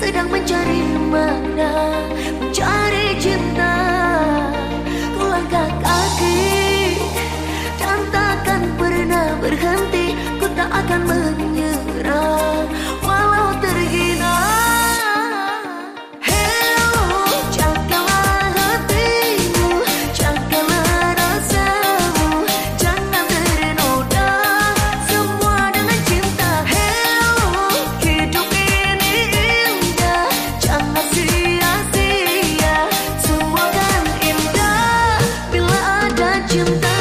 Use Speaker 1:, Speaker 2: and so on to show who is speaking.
Speaker 1: sedang mencari mana? Mencari cinta. Langkah kaki 就。